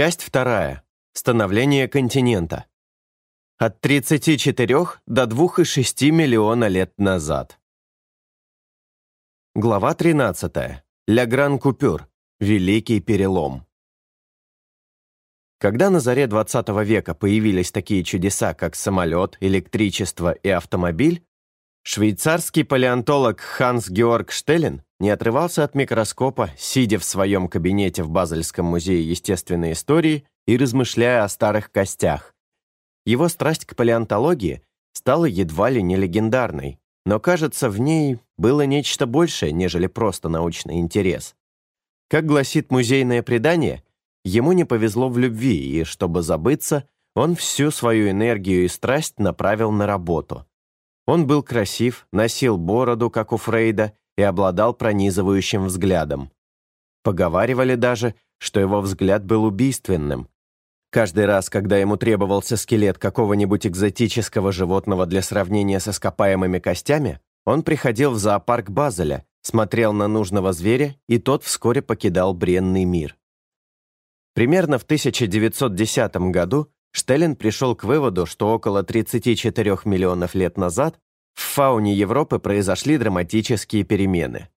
Часть вторая. Становление континента. От 34 до 2,6 миллиона лет назад. Глава 13. Ля Гран Купюр. Великий перелом. Когда на заре 20 века появились такие чудеса, как самолет, электричество и автомобиль, швейцарский палеонтолог Ханс Георг Штеллен не отрывался от микроскопа, сидя в своем кабинете в Базельском музее естественной истории и размышляя о старых костях. Его страсть к палеонтологии стала едва ли не легендарной, но, кажется, в ней было нечто большее, нежели просто научный интерес. Как гласит музейное предание, ему не повезло в любви, и, чтобы забыться, он всю свою энергию и страсть направил на работу. Он был красив, носил бороду, как у Фрейда, и обладал пронизывающим взглядом. Поговаривали даже, что его взгляд был убийственным. Каждый раз, когда ему требовался скелет какого-нибудь экзотического животного для сравнения с ископаемыми костями, он приходил в зоопарк Базеля, смотрел на нужного зверя, и тот вскоре покидал бренный мир. Примерно в 1910 году Штеллен пришел к выводу, что около 34 миллионов лет назад в фауне Европы произошли драматические перемены.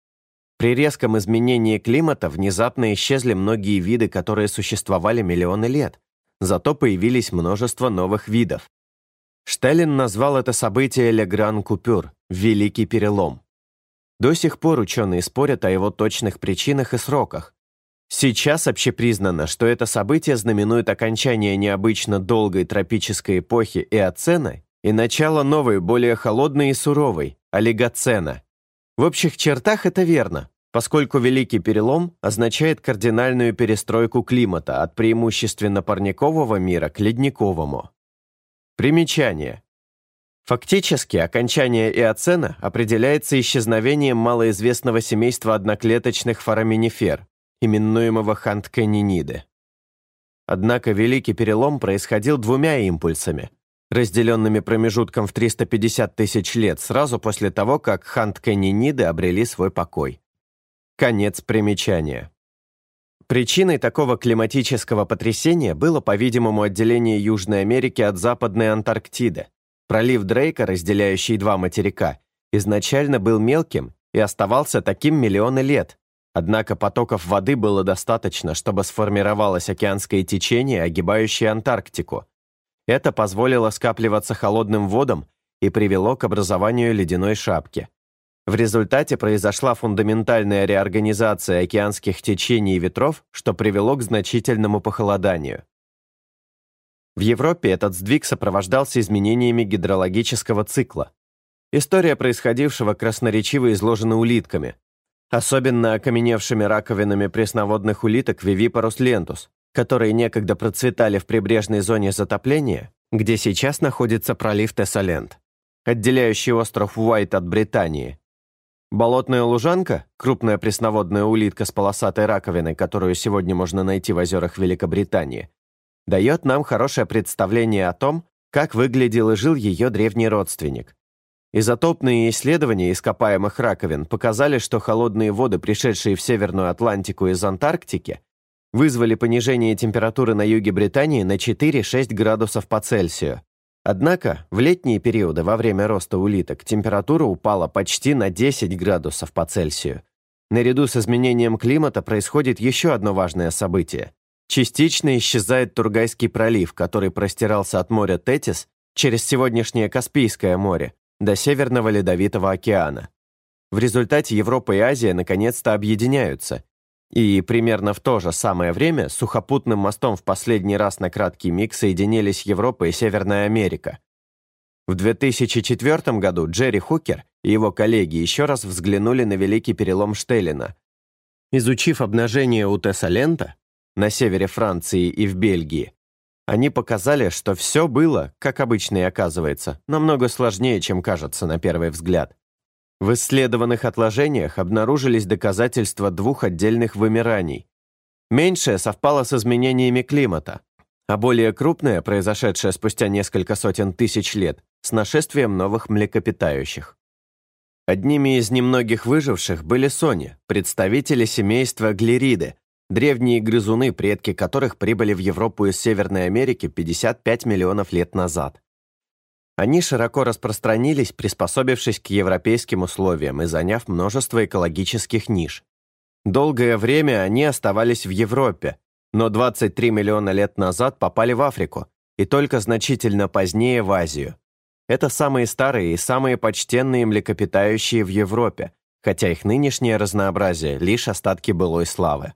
При резком изменении климата внезапно исчезли многие виды, которые существовали миллионы лет, зато появились множество новых видов. Штеллин назвал это событие «Ле Гран Купюр» – «Великий перелом». До сих пор ученые спорят о его точных причинах и сроках. Сейчас общепризнано, что это событие знаменует окончание необычно долгой тропической эпохи Эоцена и начало новой, более холодной и суровой – Олигоцена. В общих чертах это верно, поскольку Великий Перелом означает кардинальную перестройку климата от преимущественно парникового мира к ледниковому. Примечание. Фактически, окончание Эоцена определяется исчезновением малоизвестного семейства одноклеточных фораминифер, именуемого хантканиниды. Однако Великий Перелом происходил двумя импульсами, разделенными промежутком в 350 тысяч лет сразу после того, как хантканиниды обрели свой покой. Конец примечания. Причиной такого климатического потрясения было, по-видимому, отделение Южной Америки от Западной Антарктиды. Пролив Дрейка, разделяющий два материка, изначально был мелким и оставался таким миллионы лет. Однако потоков воды было достаточно, чтобы сформировалось океанское течение, огибающее Антарктику. Это позволило скапливаться холодным водам и привело к образованию ледяной шапки. В результате произошла фундаментальная реорганизация океанских течений и ветров, что привело к значительному похолоданию. В Европе этот сдвиг сопровождался изменениями гидрологического цикла. История происходившего красноречиво изложена улитками, особенно окаменевшими раковинами пресноводных улиток Вивипарус лентус, которые некогда процветали в прибрежной зоне затопления, где сейчас находится пролив Тессалент, отделяющий остров Уайт от Британии – Болотная лужанка, крупная пресноводная улитка с полосатой раковиной, которую сегодня можно найти в озерах Великобритании, дает нам хорошее представление о том, как выглядел и жил ее древний родственник. Изотопные исследования ископаемых раковин показали, что холодные воды, пришедшие в Северную Атлантику из Антарктики, вызвали понижение температуры на юге Британии на 4-6 градусов по Цельсию. Однако в летние периоды во время роста улиток температура упала почти на 10 градусов по Цельсию. Наряду с изменением климата происходит еще одно важное событие. Частично исчезает Тургайский пролив, который простирался от моря Тетис через сегодняшнее Каспийское море до Северного Ледовитого океана. В результате Европа и Азия наконец-то объединяются, и примерно в то же самое время сухопутным мостом в последний раз на краткий миг соединились Европа и Северная Америка. В 2004 году Джерри Хукер и его коллеги еще раз взглянули на великий перелом Штеллина. Изучив обнажение у Тессалента на севере Франции и в Бельгии, они показали, что все было, как обычно и оказывается, намного сложнее, чем кажется на первый взгляд. В исследованных отложениях обнаружились доказательства двух отдельных вымираний. Меньшее совпало с изменениями климата, а более крупное, произошедшее спустя несколько сотен тысяч лет, с нашествием новых млекопитающих. Одними из немногих выживших были сони, представители семейства глириды, древние грызуны, предки которых прибыли в Европу из Северной Америки 55 миллионов лет назад. Они широко распространились, приспособившись к европейским условиям и заняв множество экологических ниш. Долгое время они оставались в Европе, но 23 миллиона лет назад попали в Африку и только значительно позднее в Азию. Это самые старые и самые почтенные млекопитающие в Европе, хотя их нынешнее разнообразие – лишь остатки былой славы.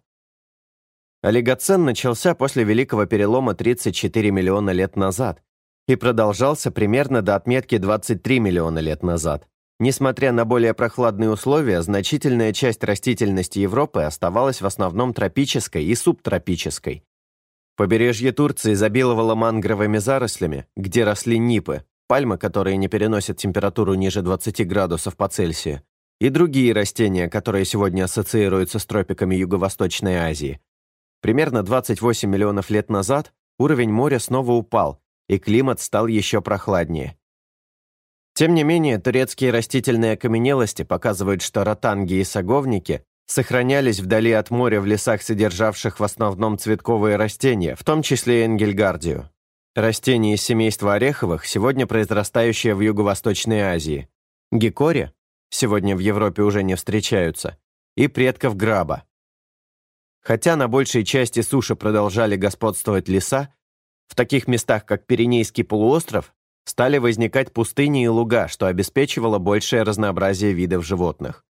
Олигоцен начался после Великого перелома 34 миллиона лет назад и продолжался примерно до отметки 23 миллиона лет назад. Несмотря на более прохладные условия, значительная часть растительности Европы оставалась в основном тропической и субтропической. Побережье Турции изобиловало мангровыми зарослями, где росли нипы, пальмы, которые не переносят температуру ниже 20 градусов по Цельсию, и другие растения, которые сегодня ассоциируются с тропиками Юго-Восточной Азии. Примерно 28 миллионов лет назад уровень моря снова упал, и климат стал еще прохладнее. Тем не менее, турецкие растительные окаменелости показывают, что ротанги и саговники сохранялись вдали от моря в лесах, содержавших в основном цветковые растения, в том числе энгельгардию. Растения из семейства ореховых, сегодня произрастающие в Юго-Восточной Азии. Гекори, сегодня в Европе уже не встречаются, и предков граба. Хотя на большей части суши продолжали господствовать леса, в таких местах, как Пиренейский полуостров, стали возникать пустыни и луга, что обеспечивало большее разнообразие видов животных.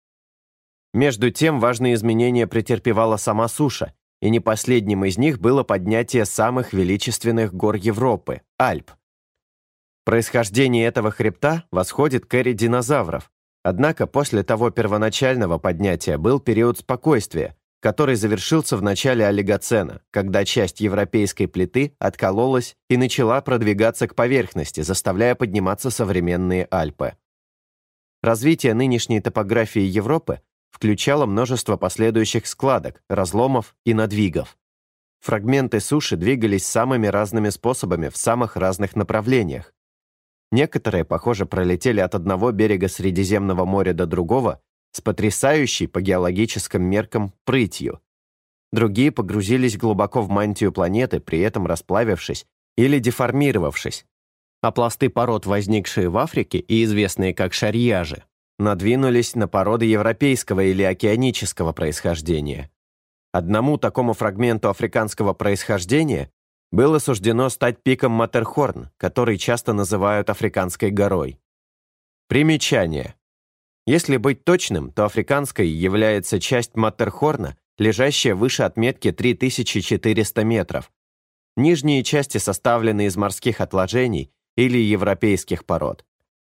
Между тем, важные изменения претерпевала сама суша, и не последним из них было поднятие самых величественных гор Европы – Альп. Происхождение этого хребта восходит к эре динозавров, однако после того первоначального поднятия был период спокойствия, который завершился в начале Олигоцена, когда часть европейской плиты откололась и начала продвигаться к поверхности, заставляя подниматься современные Альпы. Развитие нынешней топографии Европы включало множество последующих складок, разломов и надвигов. Фрагменты суши двигались самыми разными способами в самых разных направлениях. Некоторые, похоже, пролетели от одного берега Средиземного моря до другого с потрясающей по геологическим меркам прытью. Другие погрузились глубоко в мантию планеты, при этом расплавившись или деформировавшись. А пласты пород, возникшие в Африке и известные как шарьяжи, надвинулись на породы европейского или океанического происхождения. Одному такому фрагменту африканского происхождения было суждено стать пиком Матерхорн, который часто называют Африканской горой. Примечание. Если быть точным, то африканской является часть Маттерхорна, лежащая выше отметки 3400 метров. Нижние части составлены из морских отложений или европейских пород.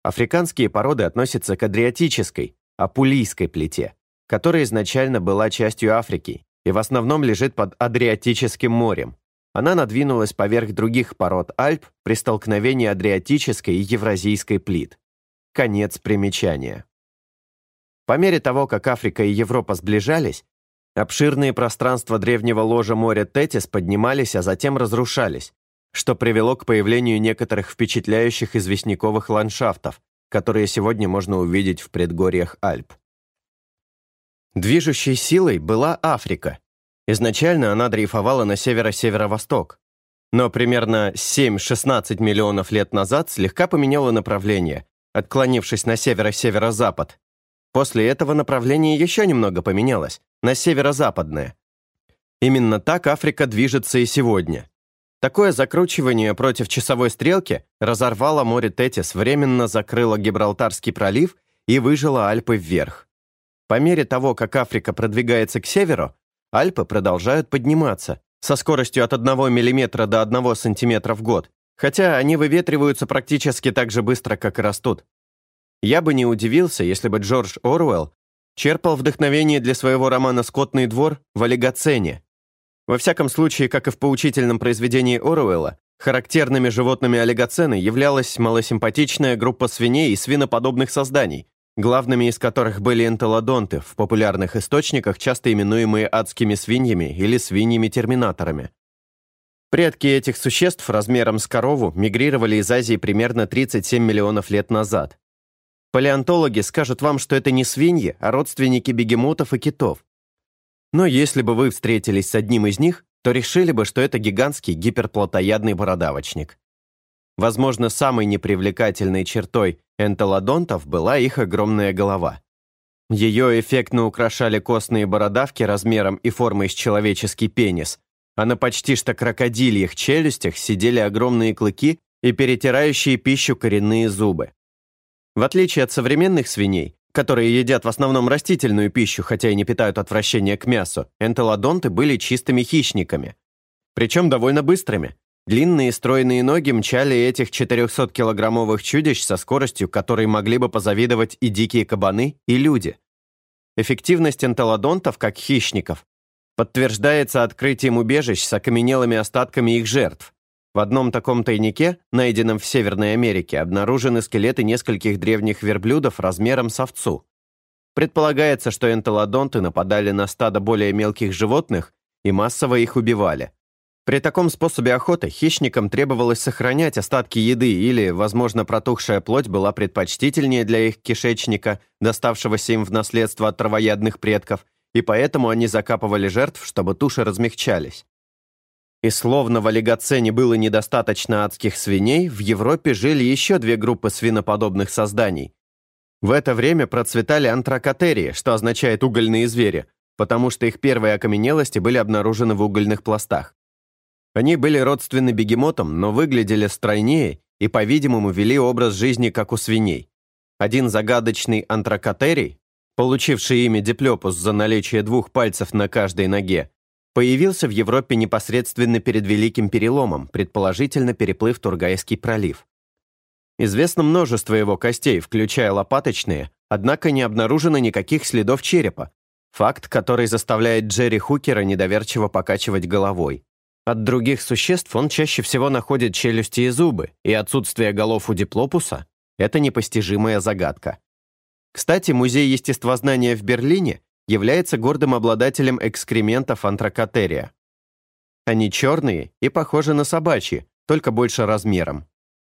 Африканские породы относятся к Адриатической, Апулийской плите, которая изначально была частью Африки и в основном лежит под Адриатическим морем. Она надвинулась поверх других пород Альп при столкновении Адриатической и Евразийской плит. Конец примечания. По мере того, как Африка и Европа сближались, обширные пространства древнего ложа моря Тетис поднимались, а затем разрушались, что привело к появлению некоторых впечатляющих известняковых ландшафтов, которые сегодня можно увидеть в предгорьях Альп. Движущей силой была Африка. Изначально она дрейфовала на северо-северо-восток, но примерно 7-16 миллионов лет назад слегка поменяла направление, отклонившись на северо-северо-запад, После этого направление еще немного поменялось, на северо-западное. Именно так Африка движется и сегодня. Такое закручивание против часовой стрелки разорвало море Тетис, временно закрыло Гибралтарский пролив и выжило Альпы вверх. По мере того, как Африка продвигается к северу, Альпы продолжают подниматься со скоростью от 1 мм до 1 см в год, хотя они выветриваются практически так же быстро, как и растут. Я бы не удивился, если бы Джордж Оруэлл черпал вдохновение для своего романа «Скотный двор» в олигоцене. Во всяком случае, как и в поучительном произведении Оруэлла, характерными животными олигоцены являлась малосимпатичная группа свиней и свиноподобных созданий, главными из которых были энтелодонты, в популярных источниках часто именуемые адскими свиньями или свиньями-терминаторами. Предки этих существ размером с корову мигрировали из Азии примерно 37 миллионов лет назад. Палеонтологи скажут вам, что это не свиньи, а родственники бегемотов и китов. Но если бы вы встретились с одним из них, то решили бы, что это гигантский гиперплотоядный бородавочник. Возможно, самой непривлекательной чертой энтелодонтов была их огромная голова. Ее эффектно украшали костные бородавки размером и формой с человеческий пенис, а на почти что крокодильях челюстях сидели огромные клыки и перетирающие пищу коренные зубы. В отличие от современных свиней, которые едят в основном растительную пищу, хотя и не питают отвращения к мясу, энтелодонты были чистыми хищниками. Причем довольно быстрыми. Длинные стройные ноги мчали этих 400-килограммовых чудищ со скоростью, которой могли бы позавидовать и дикие кабаны, и люди. Эффективность энтелодонтов как хищников подтверждается открытием убежищ с окаменелыми остатками их жертв. В одном таком тайнике, найденном в Северной Америке, обнаружены скелеты нескольких древних верблюдов размером с овцу. Предполагается, что энтелодонты нападали на стадо более мелких животных и массово их убивали. При таком способе охоты хищникам требовалось сохранять остатки еды или, возможно, протухшая плоть была предпочтительнее для их кишечника, доставшегося им в наследство от травоядных предков, и поэтому они закапывали жертв, чтобы туши размягчались. И словно в олигоцене было недостаточно адских свиней, в Европе жили еще две группы свиноподобных созданий. В это время процветали антракотерии, что означает угольные звери, потому что их первые окаменелости были обнаружены в угольных пластах. Они были родственны бегемотам, но выглядели стройнее и, по-видимому, вели образ жизни, как у свиней. Один загадочный антракотерий, получивший имя диплепус за наличие двух пальцев на каждой ноге, появился в Европе непосредственно перед Великим Переломом, предположительно переплыв Тургайский пролив. Известно множество его костей, включая лопаточные, однако не обнаружено никаких следов черепа, факт, который заставляет Джерри Хукера недоверчиво покачивать головой. От других существ он чаще всего находит челюсти и зубы, и отсутствие голов у диплопуса – это непостижимая загадка. Кстати, Музей естествознания в Берлине является гордым обладателем экскрементов антракотерия. Они черные и похожи на собачьи, только больше размером.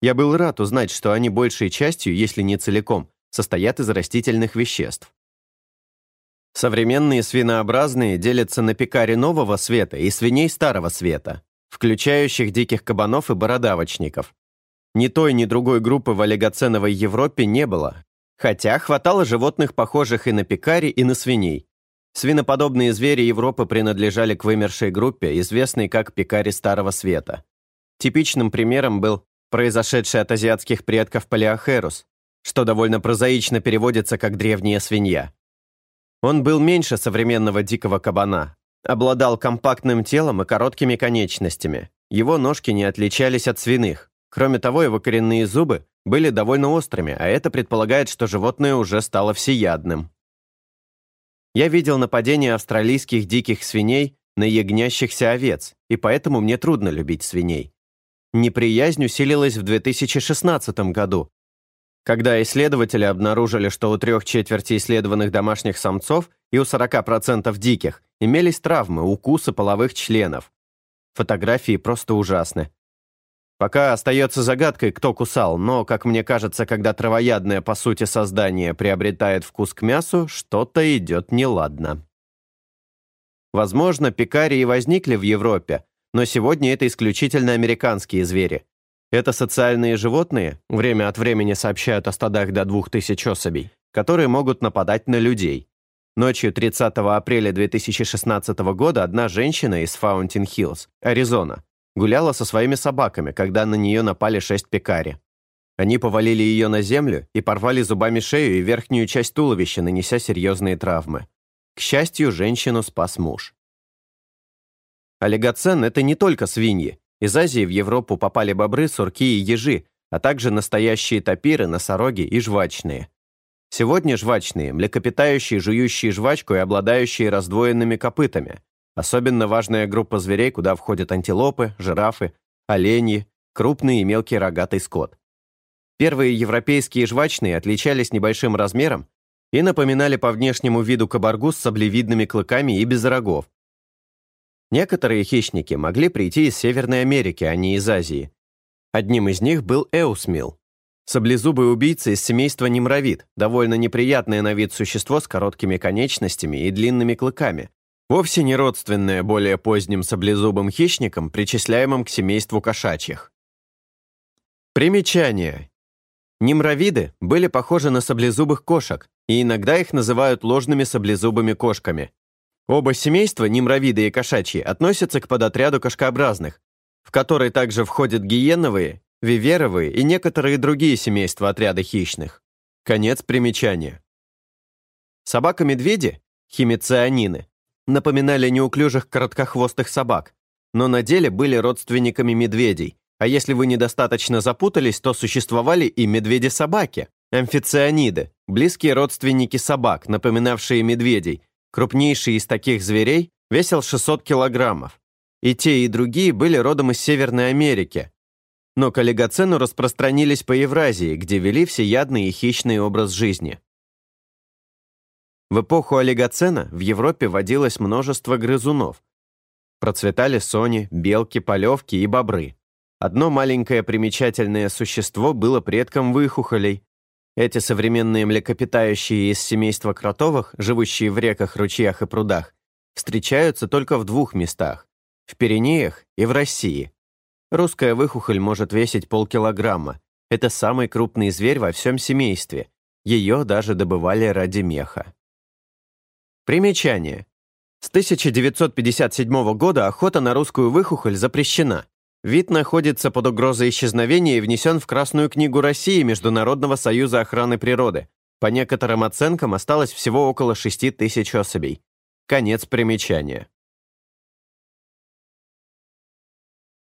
Я был рад узнать, что они большей частью, если не целиком, состоят из растительных веществ. Современные свинообразные делятся на пекари нового света и свиней старого света, включающих диких кабанов и бородавочников. Ни той, ни другой группы в олигоценовой Европе не было, Хотя хватало животных, похожих и на пекари, и на свиней. Свиноподобные звери Европы принадлежали к вымершей группе, известной как пекари Старого Света. Типичным примером был произошедший от азиатских предков палеохерус, что довольно прозаично переводится как «древняя свинья». Он был меньше современного дикого кабана, обладал компактным телом и короткими конечностями. Его ножки не отличались от свиных. Кроме того, его коренные зубы были довольно острыми, а это предполагает, что животное уже стало всеядным. Я видел нападение австралийских диких свиней на ягнящихся овец, и поэтому мне трудно любить свиней. Неприязнь усилилась в 2016 году, когда исследователи обнаружили, что у трех четверти исследованных домашних самцов и у 40% диких имелись травмы, укусы половых членов. Фотографии просто ужасны. Пока остается загадкой, кто кусал, но, как мне кажется, когда травоядное, по сути, создание приобретает вкус к мясу, что-то идет неладно. Возможно, пекари и возникли в Европе, но сегодня это исключительно американские звери. Это социальные животные, время от времени сообщают о стадах до 2000 особей, которые могут нападать на людей. Ночью 30 апреля 2016 года одна женщина из Фаунтин-Хиллз, Аризона, гуляла со своими собаками, когда на нее напали шесть пекари. Они повалили ее на землю и порвали зубами шею и верхнюю часть туловища, нанеся серьезные травмы. К счастью, женщину спас муж. Олигоцен – это не только свиньи. Из Азии в Европу попали бобры, сурки и ежи, а также настоящие тапиры, носороги и жвачные. Сегодня жвачные – млекопитающие, жующие жвачку и обладающие раздвоенными копытами, Особенно важная группа зверей, куда входят антилопы, жирафы, оленьи, крупный и мелкий рогатый скот. Первые европейские жвачные отличались небольшим размером и напоминали по внешнему виду кабаргу с саблевидными клыками и без рогов. Некоторые хищники могли прийти из Северной Америки, а не из Азии. Одним из них был эусмил. Саблезубый убийца из семейства немровид, довольно неприятное на вид существо с короткими конечностями и длинными клыками, вовсе не родственное более поздним саблезубым хищникам, причисляемым к семейству кошачьих. Примечание. Немровиды были похожи на саблезубых кошек, и иногда их называют ложными саблезубыми кошками. Оба семейства, немровиды и кошачьи, относятся к подотряду кошкообразных, в который также входят гиеновые, виверовые и некоторые другие семейства отряда хищных. Конец примечания. Собака-медведи, химицианины, напоминали неуклюжих короткохвостых собак, но на деле были родственниками медведей, а если вы недостаточно запутались, то существовали и медведи-собаки, амфицианиды, близкие родственники собак, напоминавшие медведей. Крупнейший из таких зверей весил 600 килограммов. И те, и другие были родом из Северной Америки. Но к олигоцену распространились по Евразии, где вели всеядный и хищный образ жизни. В эпоху олигоцена в Европе водилось множество грызунов. Процветали сони, белки, полевки и бобры. Одно маленькое примечательное существо было предком выхухолей. Эти современные млекопитающие из семейства кротовых, живущие в реках, ручьях и прудах, встречаются только в двух местах – в Пиренеях и в России. Русская выхухоль может весить полкилограмма. Это самый крупный зверь во всем семействе. Ее даже добывали ради меха. Примечание. С 1957 года охота на русскую выхухоль запрещена. Вид находится под угрозой исчезновения и внесен в Красную книгу России Международного союза охраны природы. По некоторым оценкам осталось всего около 6 тысяч особей. Конец примечания.